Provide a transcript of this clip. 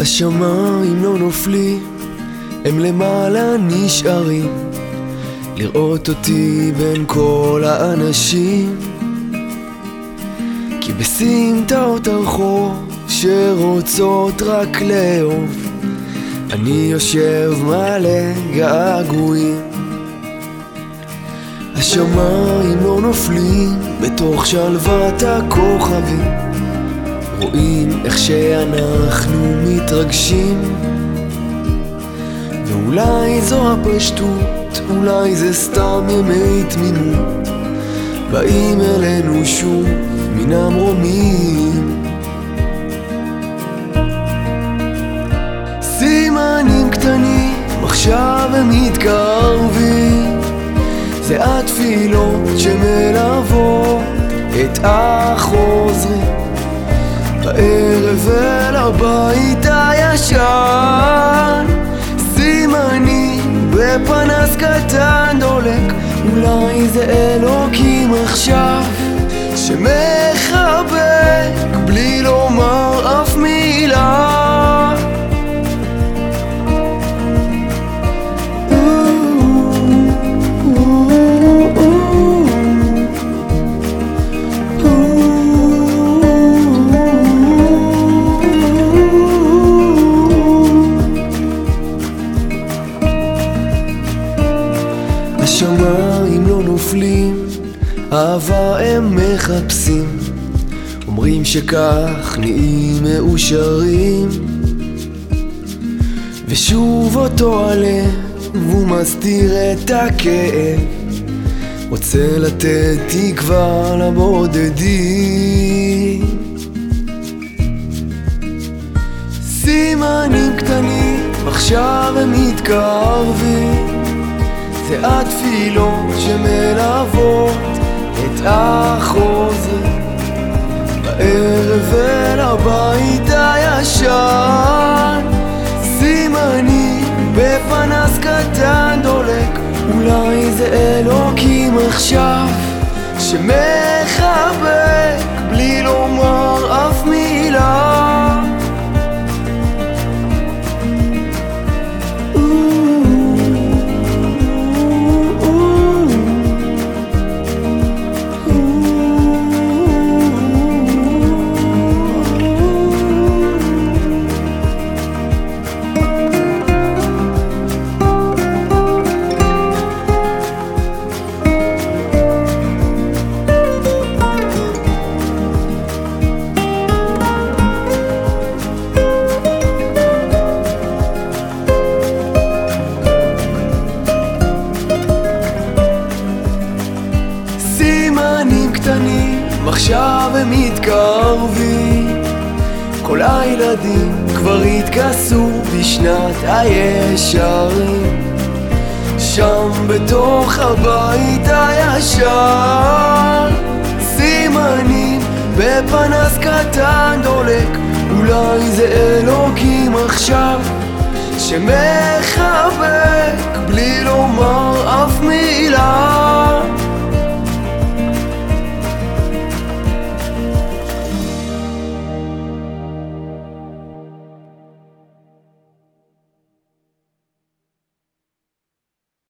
השמיים לא נופלים, הם למעלה נשארים. לראות אותי בין כל האנשים. כי בסמטאות הרחוב שרוצות רק לאהוב אני יושב מלא געגועים. השמיים לא נופלים בתוך שלוות הכוכבים רואים איך שאנחנו מתרגשים. ואולי זו הפשטות, אולי זה סתם ימי תמימות באים אלינו שוב מן המרומים. סימנים קטנים עכשיו הם מתקרבים. זה התפילות שמלוות את החוזרים אל הבית הישן סימנים בפנס קטן דולק אולי זה אלוקים עכשיו שמחבק בלי לומר נופלים, אהבה הם מחפשים, אומרים שכך נהיים מאושרים. ושוב אותו הלב, והוא מסתיר את הכאב, רוצה לתת תקווה לבודדים. סימנים קטנים, עכשיו הם מתקרבים. זה התפילות שמלוות את החוזר בערב אל הבית הישן סימנים בפנס קטן דולק. אולי זה אלוקים עכשיו שמחבק קטנים, עכשיו הם מתקרבים. כל הילדים כבר התכסו בשנת הישרים. שם בתוך הבית הישר, סימנים בפנס קטן דולק, אולי זה אלוקים עכשיו, שמחבק בלי לומר אף מילה.